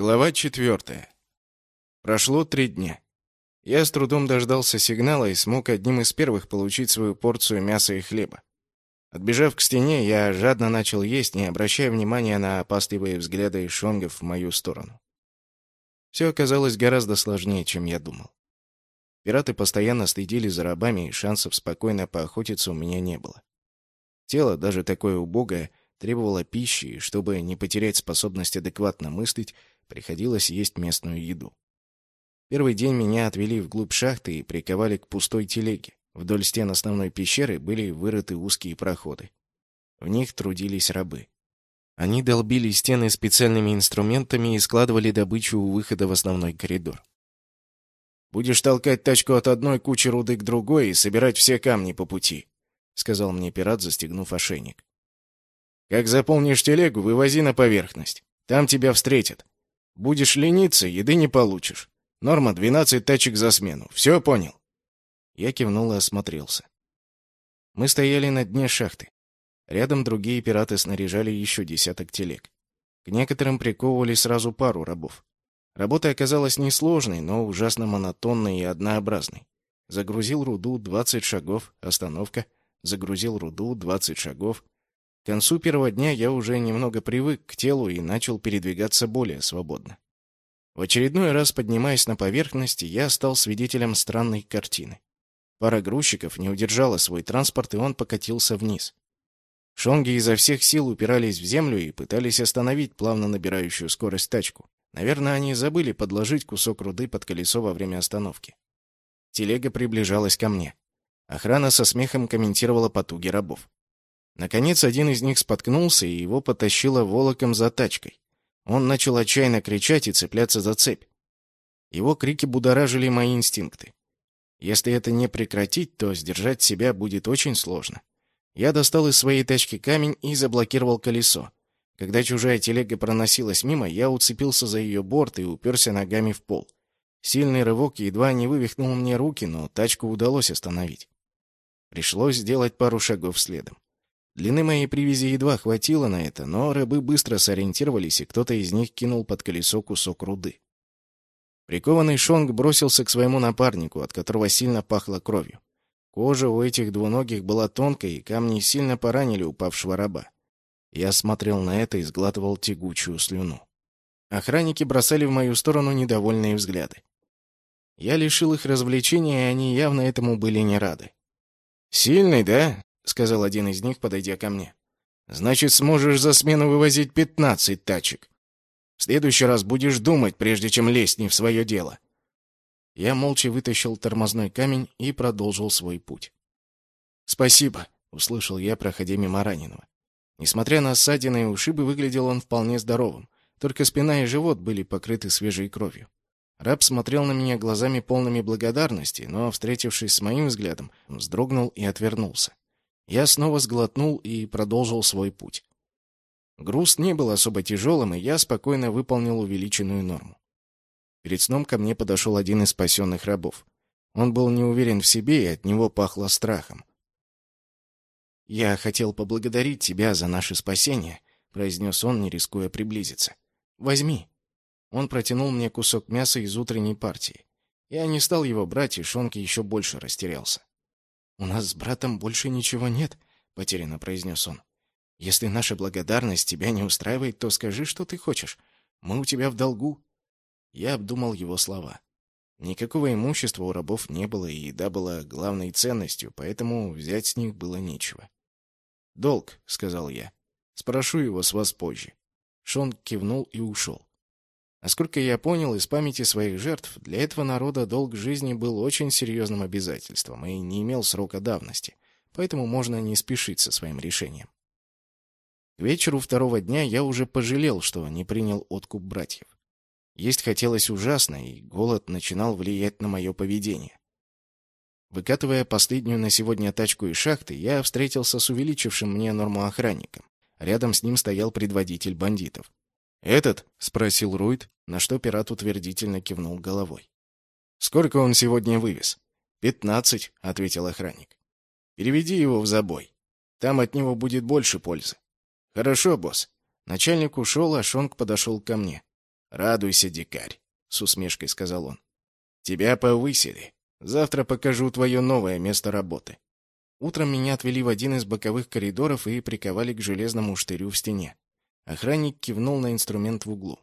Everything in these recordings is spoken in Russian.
Глава четвертая. Прошло три дня. Я с трудом дождался сигнала и смог одним из первых получить свою порцию мяса и хлеба. Отбежав к стене, я жадно начал есть, не обращая внимания на опасливые взгляды шонгов в мою сторону. Все оказалось гораздо сложнее, чем я думал. Пираты постоянно следили за рабами, и шансов спокойно поохотиться у меня не было. Тело, даже такое убогое, требовало пищи, и чтобы не потерять способность адекватно мыслить, приходилось есть местную еду. Первый день меня отвели вглубь шахты и приковали к пустой телеге. Вдоль стен основной пещеры были вырыты узкие проходы. В них трудились рабы. Они долбили стены специальными инструментами и складывали добычу у выхода в основной коридор. «Будешь толкать тачку от одной кучи руды к другой и собирать все камни по пути», — сказал мне пират, застегнув ошейник. «Как заполнишь телегу, вывози на поверхность. Там тебя встретят. Будешь лениться, еды не получишь. Норма — 12 тачек за смену. Все понял?» Я кивнул и осмотрелся. Мы стояли на дне шахты. Рядом другие пираты снаряжали еще десяток телег. К некоторым приковывали сразу пару рабов. Работа оказалась несложной, но ужасно монотонной и однообразной. Загрузил руду 20 шагов, остановка. Загрузил руду 20 шагов. К концу первого дня я уже немного привык к телу и начал передвигаться более свободно. В очередной раз, поднимаясь на поверхность, я стал свидетелем странной картины. Пара грузчиков не удержала свой транспорт, и он покатился вниз. Шонги изо всех сил упирались в землю и пытались остановить плавно набирающую скорость тачку. Наверное, они забыли подложить кусок руды под колесо во время остановки. Телега приближалась ко мне. Охрана со смехом комментировала потуги рабов. Наконец, один из них споткнулся, и его потащило волоком за тачкой. Он начал отчаянно кричать и цепляться за цепь. Его крики будоражили мои инстинкты. Если это не прекратить, то сдержать себя будет очень сложно. Я достал из своей тачки камень и заблокировал колесо. Когда чужая телега проносилась мимо, я уцепился за ее борт и уперся ногами в пол. Сильный рывок едва не вывихнул мне руки, но тачку удалось остановить. Пришлось сделать пару шагов следом. Длины моей привязи едва хватило на это, но рыбы быстро сориентировались, и кто-то из них кинул под колесо кусок руды. Прикованный Шонг бросился к своему напарнику, от которого сильно пахло кровью. Кожа у этих двуногих была тонкой, и камни сильно поранили упавшего раба. Я смотрел на это и сглатывал тягучую слюну. Охранники бросали в мою сторону недовольные взгляды. Я лишил их развлечения, и они явно этому были не рады. «Сильный, да?» — сказал один из них, подойдя ко мне. «Значит, сможешь за смену вывозить пятнадцать тачек. В следующий раз будешь думать, прежде чем лезть не в свое дело». Я молча вытащил тормозной камень и продолжил свой путь. «Спасибо», — услышал я, проходя мимо раненого. Несмотря на ссадины и ушибы, выглядел он вполне здоровым. Только спина и живот были покрыты свежей кровью. Раб смотрел на меня глазами полными благодарности, но, встретившись с моим взглядом, вздрогнул и отвернулся. Я снова сглотнул и продолжил свой путь. Груз не был особо тяжелым, и я спокойно выполнил увеличенную норму. Перед сном ко мне подошел один из спасенных рабов. Он был не уверен в себе, и от него пахло страхом. «Я хотел поблагодарить тебя за наше спасение», — произнес он, не рискуя приблизиться. «Возьми». Он протянул мне кусок мяса из утренней партии. Я не стал его брать, и Шонки еще больше растерялся. «У нас с братом больше ничего нет», — потерянно произнес он. Если наша благодарность тебя не устраивает, то скажи, что ты хочешь. Мы у тебя в долгу». Я обдумал его слова. Никакого имущества у рабов не было, и еда была главной ценностью, поэтому взять с них было нечего. «Долг», — сказал я. «Спрошу его с вас позже». Шон кивнул и ушел. Насколько я понял из памяти своих жертв, для этого народа долг жизни был очень серьезным обязательством и не имел срока давности, поэтому можно не спешить со своим решением. К вечеру второго дня я уже пожалел, что не принял откуп братьев. Есть хотелось ужасно, и голод начинал влиять на мое поведение. Выкатывая последнюю на сегодня тачку из шахты, я встретился с увеличившим мне норму охранником. Рядом с ним стоял предводитель бандитов. «Этот?» — спросил Руид, на что пират утвердительно кивнул головой. «Сколько он сегодня вывез?» «Пятнадцать», — ответил охранник. «Переведи его в забой. Там от него будет больше пользы. «Хорошо, босс». Начальник ушел, а Шонг подошел ко мне. «Радуйся, дикарь», — с усмешкой сказал он. «Тебя повысили. Завтра покажу твое новое место работы». Утром меня отвели в один из боковых коридоров и приковали к железному штырю в стене. Охранник кивнул на инструмент в углу.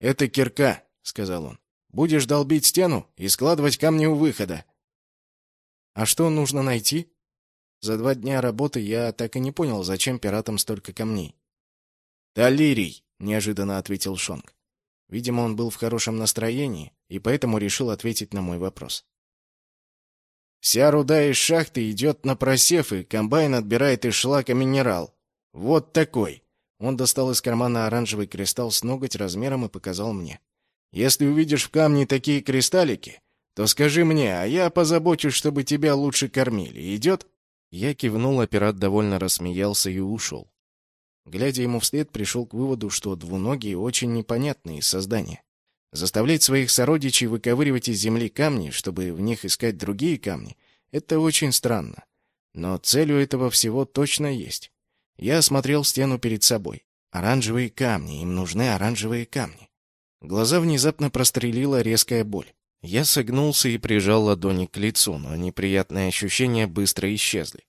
«Это кирка», — сказал он. «Будешь долбить стену и складывать камни у выхода». «А что нужно найти?» За два дня работы я так и не понял, зачем пиратам столько камней. «Талирий», — неожиданно ответил Шонг. Видимо, он был в хорошем настроении, и поэтому решил ответить на мой вопрос. «Вся руда из шахты идет на просев, и комбайн отбирает из шлака минерал. Вот такой!» Он достал из кармана оранжевый кристалл с ноготь размером и показал мне. «Если увидишь в камне такие кристаллики, то скажи мне, а я позабочусь, чтобы тебя лучше кормили. Идет?» Я кивнул, а пират довольно рассмеялся и ушел. Глядя ему вслед, пришел к выводу, что двуногие очень непонятные создания. Заставлять своих сородичей выковыривать из земли камни, чтобы в них искать другие камни, это очень странно. Но целью этого всего точно есть. Я осмотрел стену перед собой. Оранжевые камни, им нужны оранжевые камни. Глаза внезапно прострелила резкая боль. Я согнулся и прижал ладони к лицу, но неприятные ощущения быстро исчезли.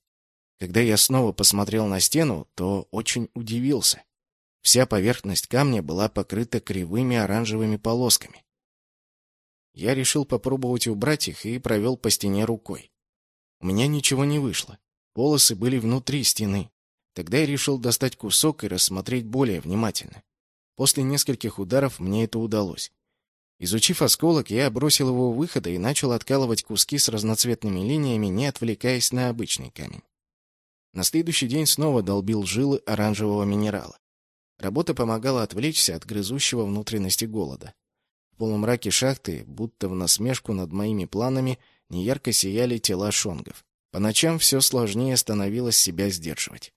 Когда я снова посмотрел на стену, то очень удивился. Вся поверхность камня была покрыта кривыми оранжевыми полосками. Я решил попробовать убрать их и провел по стене рукой. У меня ничего не вышло. Полосы были внутри стены. Тогда я решил достать кусок и рассмотреть более внимательно. После нескольких ударов мне это удалось. Изучив осколок, я бросил его у выхода и начал откалывать куски с разноцветными линиями, не отвлекаясь на обычный камень. На следующий день снова долбил жилы оранжевого минерала. Работа помогала отвлечься от грызущего внутренности голода. В полумраке шахты, будто в насмешку над моими планами, неярко сияли тела шонгов. По ночам все сложнее становилось себя сдерживать.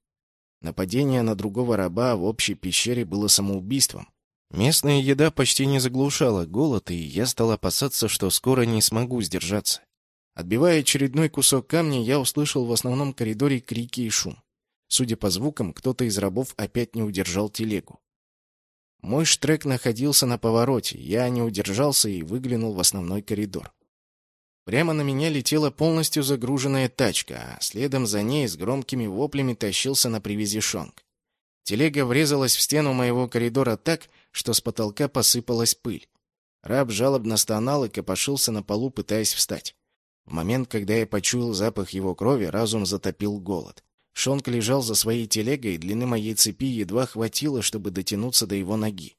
Нападение на другого раба в общей пещере было самоубийством. Местная еда почти не заглушала голод, и я стал опасаться, что скоро не смогу сдержаться. Отбивая очередной кусок камня, я услышал в основном коридоре крики и шум. Судя по звукам, кто-то из рабов опять не удержал телегу. Мой штрек находился на повороте, я не удержался и выглянул в основной коридор. Прямо на меня летела полностью загруженная тачка, а следом за ней с громкими воплями тащился на привязи Шонг. Телега врезалась в стену моего коридора так, что с потолка посыпалась пыль. Раб жалобно стонал и копошился на полу, пытаясь встать. В момент, когда я почуял запах его крови, разум затопил голод. Шонк лежал за своей телегой, длины моей цепи едва хватило, чтобы дотянуться до его ноги.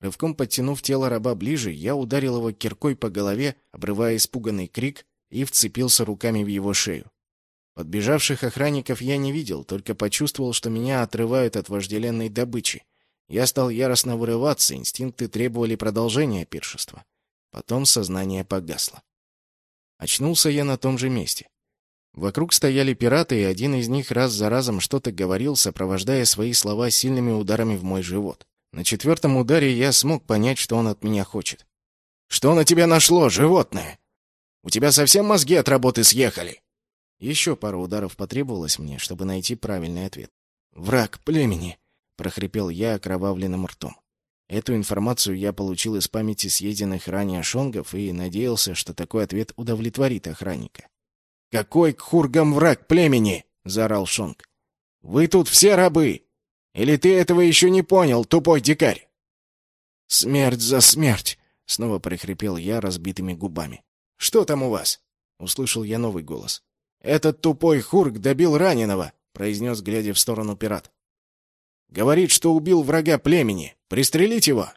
Рывком подтянув тело раба ближе, я ударил его киркой по голове, обрывая испуганный крик, и вцепился руками в его шею. Подбежавших охранников я не видел, только почувствовал, что меня отрывают от вожделенной добычи. Я стал яростно вырываться, инстинкты требовали продолжения пиршества. Потом сознание погасло. Очнулся я на том же месте. Вокруг стояли пираты, и один из них раз за разом что-то говорил, сопровождая свои слова сильными ударами в мой живот. На четвертом ударе я смог понять, что он от меня хочет. «Что на тебя нашло, животное? У тебя совсем мозги от работы съехали?» Еще пару ударов потребовалось мне, чтобы найти правильный ответ. «Враг племени!» — прохрипел я окровавленным ртом. Эту информацию я получил из памяти съеденных ранее шонгов и надеялся, что такой ответ удовлетворит охранника. «Какой к хургам враг племени?» — заорал Шонг. «Вы тут все рабы! Или ты этого еще не понял, тупой дикарь?» «Смерть за смерть!» — снова прихрипел я разбитыми губами. «Что там у вас?» — услышал я новый голос. «Этот тупой хург добил раненого!» — произнес, глядя в сторону пират. Говорит, что убил врага племени. Пристрелить его?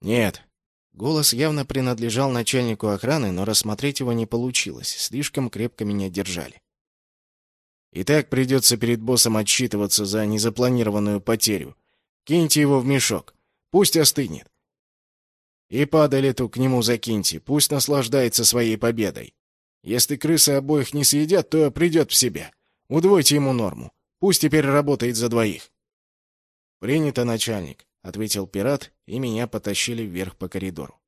Нет. Голос явно принадлежал начальнику охраны, но рассмотреть его не получилось. Слишком крепко меня держали. И так придется перед боссом отчитываться за незапланированную потерю. Киньте его в мешок. Пусть остынет. И падаль эту к нему закиньте. Пусть наслаждается своей победой. Если крысы обоих не съедят, то придет в себя. Удвойте ему норму. Пусть теперь работает за двоих. «Принято, начальник», — ответил пират, и меня потащили вверх по коридору.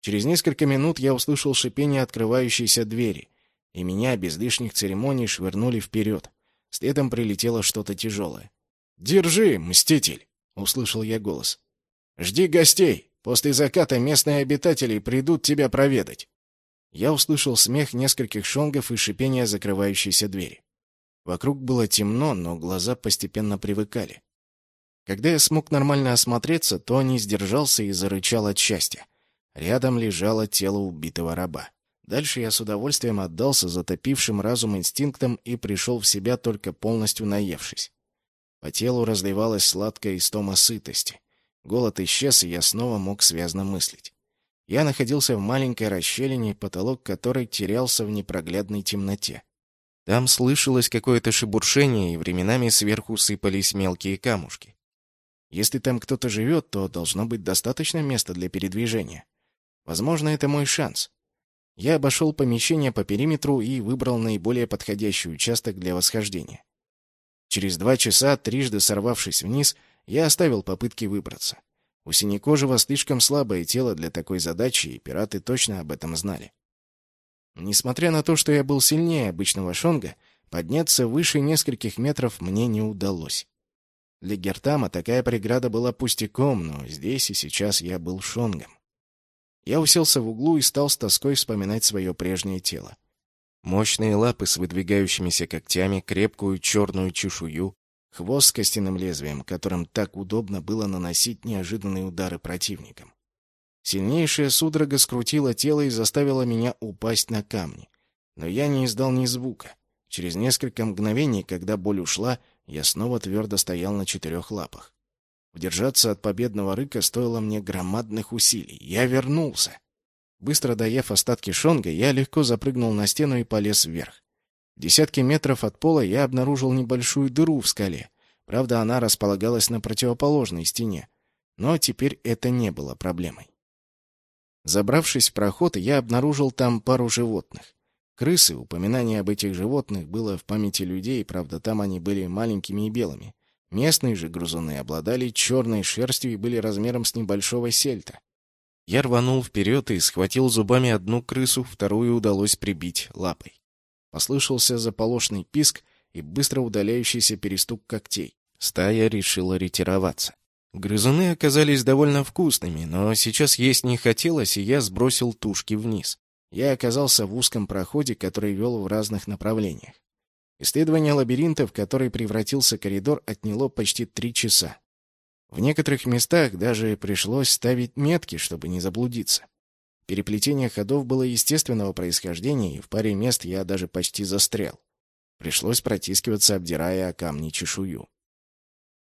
Через несколько минут я услышал шипение открывающейся двери, и меня без лишних церемоний швырнули вперед. Следом прилетело что-то тяжелое. «Держи, мститель!» — услышал я голос. «Жди гостей!» — После заката местные обитатели придут тебя проведать». Я услышал смех нескольких шонгов и шипение закрывающейся двери. Вокруг было темно, но глаза постепенно привыкали. Когда я смог нормально осмотреться, то не сдержался и зарычал от счастья. Рядом лежало тело убитого раба. Дальше я с удовольствием отдался затопившим разум инстинктам и пришел в себя только полностью наевшись. По телу разливалась сладкая истома сытости. Голод исчез, и я снова мог связно мыслить. Я находился в маленькой расщелине, потолок которой терялся в непроглядной темноте. Там слышалось какое-то шебуршение, и временами сверху сыпались мелкие камушки. Если там кто-то живет, то должно быть достаточно места для передвижения. Возможно, это мой шанс. Я обошел помещение по периметру и выбрал наиболее подходящий участок для восхождения. Через два часа, трижды сорвавшись вниз, я оставил попытки выбраться. У Синекожего слишком слабое тело для такой задачи, и пираты точно об этом знали. Несмотря на то, что я был сильнее обычного шонга, подняться выше нескольких метров мне не удалось. Для Гертама такая преграда была пустяком, но здесь и сейчас я был шонгом. Я уселся в углу и стал с тоской вспоминать свое прежнее тело. Мощные лапы с выдвигающимися когтями, крепкую черную чешую, хвост с костяным лезвием, которым так удобно было наносить неожиданные удары противникам. Сильнейшая судорога скрутила тело и заставила меня упасть на камни. Но я не издал ни звука. Через несколько мгновений, когда боль ушла, я снова твердо стоял на четырех лапах. Удержаться от победного рыка стоило мне громадных усилий. Я вернулся. Быстро доев остатки шонга, я легко запрыгнул на стену и полез вверх. В десятки метров от пола я обнаружил небольшую дыру в скале. Правда, она располагалась на противоположной стене. Но теперь это не было проблемой. Забравшись в проход, я обнаружил там пару животных. Крысы, упоминание об этих животных было в памяти людей, правда, там они были маленькими и белыми. Местные же грузуны обладали черной шерстью и были размером с небольшого сельта. Я рванул вперед и схватил зубами одну крысу, вторую удалось прибить лапой. Послышался заполошный писк и быстро удаляющийся перестук когтей. Стая решила ретироваться. Грызуны оказались довольно вкусными, но сейчас есть не хотелось, и я сбросил тушки вниз. Я оказался в узком проходе, который вел в разных направлениях. Исследование лабиринта, в который превратился коридор, отняло почти три часа. В некоторых местах даже пришлось ставить метки, чтобы не заблудиться. Переплетение ходов было естественного происхождения, и в паре мест я даже почти застрял. Пришлось протискиваться, обдирая о камни чешую.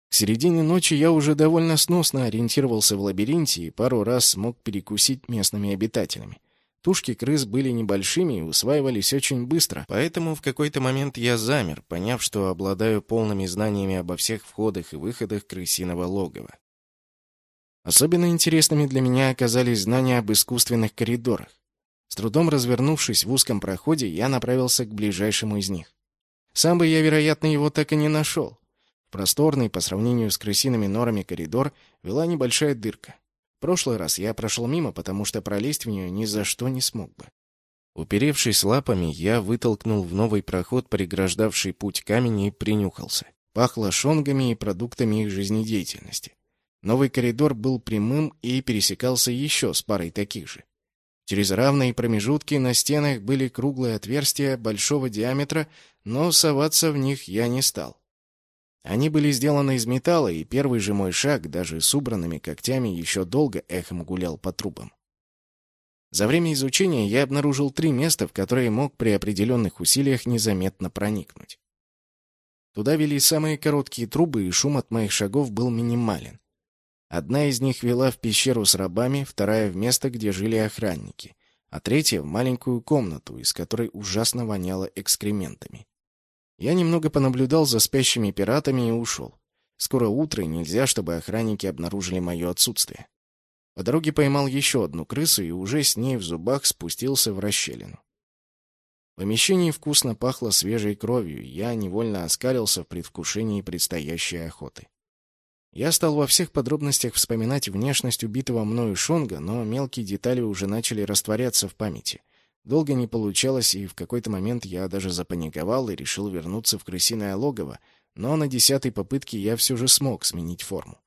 К середине ночи я уже довольно сносно ориентировался в лабиринте и пару раз смог перекусить местными обитателями. Тушки крыс были небольшими и усваивались очень быстро, поэтому в какой-то момент я замер, поняв, что обладаю полными знаниями обо всех входах и выходах крысиного логова. Особенно интересными для меня оказались знания об искусственных коридорах. С трудом развернувшись в узком проходе, я направился к ближайшему из них. Сам бы я, вероятно, его так и не нашел. В просторный, по сравнению с крысиными норами коридор, вела небольшая дырка прошлый раз я прошел мимо, потому что пролезть в нее ни за что не смог бы. Уперевшись лапами, я вытолкнул в новый проход преграждавший путь камень и принюхался. Пахло шонгами и продуктами их жизнедеятельности. Новый коридор был прямым и пересекался еще с парой таких же. Через равные промежутки на стенах были круглые отверстия большого диаметра, но соваться в них я не стал. Они были сделаны из металла, и первый же мой шаг, даже с убранными когтями, еще долго эхом гулял по трубам. За время изучения я обнаружил три места, в которые мог при определенных усилиях незаметно проникнуть. Туда вели самые короткие трубы, и шум от моих шагов был минимален. Одна из них вела в пещеру с рабами, вторая — в место, где жили охранники, а третья — в маленькую комнату, из которой ужасно воняло экскрементами. Я немного понаблюдал за спящими пиратами и ушел. Скоро утро, и нельзя, чтобы охранники обнаружили мое отсутствие. По дороге поймал еще одну крысу и уже с ней в зубах спустился в расщелину. В помещении вкусно пахло свежей кровью, и я невольно оскалился в предвкушении предстоящей охоты. Я стал во всех подробностях вспоминать внешность убитого мною Шонга, но мелкие детали уже начали растворяться в памяти — Долго не получалось, и в какой-то момент я даже запаниковал и решил вернуться в крысиное логово, но на десятой попытке я все же смог сменить форму.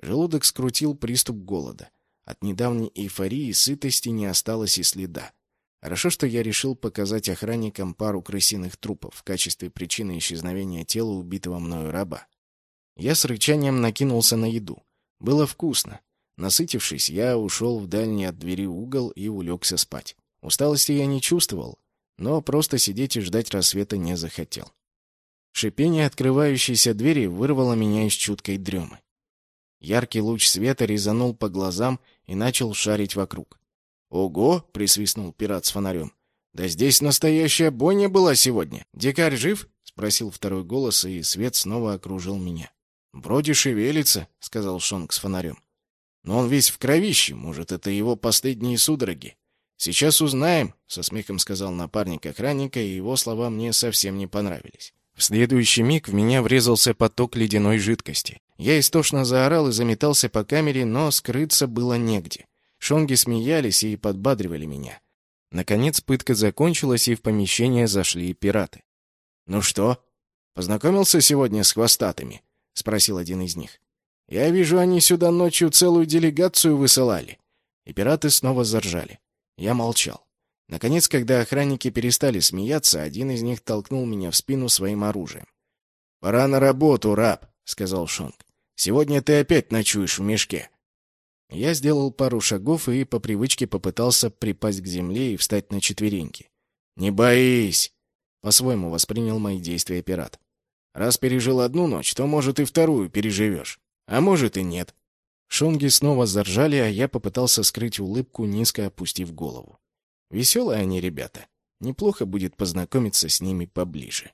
Желудок скрутил приступ голода. От недавней эйфории и сытости не осталось и следа. Хорошо, что я решил показать охранникам пару крысиных трупов в качестве причины исчезновения тела убитого мною раба. Я с рычанием накинулся на еду. Было вкусно. Насытившись, я ушел в дальний от двери угол и улегся спать. Усталости я не чувствовал, но просто сидеть и ждать рассвета не захотел. Шипение открывающейся двери вырвало меня из чуткой дремы. Яркий луч света резанул по глазам и начал шарить вокруг. «Ого!» — присвистнул пират с фонарем. «Да здесь настоящая бойня была сегодня. Дикарь жив?» — спросил второй голос, и свет снова окружил меня. «Вроде шевелится», — сказал Шонг с фонарем. «Но он весь в кровище, может, это его последние судороги. Сейчас узнаем», — со смехом сказал напарник охранника, и его слова мне совсем не понравились. В следующий миг в меня врезался поток ледяной жидкости. Я истошно заорал и заметался по камере, но скрыться было негде. Шонги смеялись и подбадривали меня. Наконец пытка закончилась, и в помещение зашли пираты. «Ну что, познакомился сегодня с хвостатыми?» — спросил один из них. «Я вижу, они сюда ночью целую делегацию высылали». И пираты снова заржали. Я молчал. Наконец, когда охранники перестали смеяться, один из них толкнул меня в спину своим оружием. «Пора на работу, раб», — сказал Шонг. «Сегодня ты опять ночуешь в мешке». Я сделал пару шагов и по привычке попытался припасть к земле и встать на четвереньки. «Не боись!» — по-своему воспринял мои действия пират. «Раз пережил одну ночь, то, может, и вторую переживешь. А может, и нет». Шонги снова заржали, а я попытался скрыть улыбку, низко опустив голову. Веселые они ребята. Неплохо будет познакомиться с ними поближе.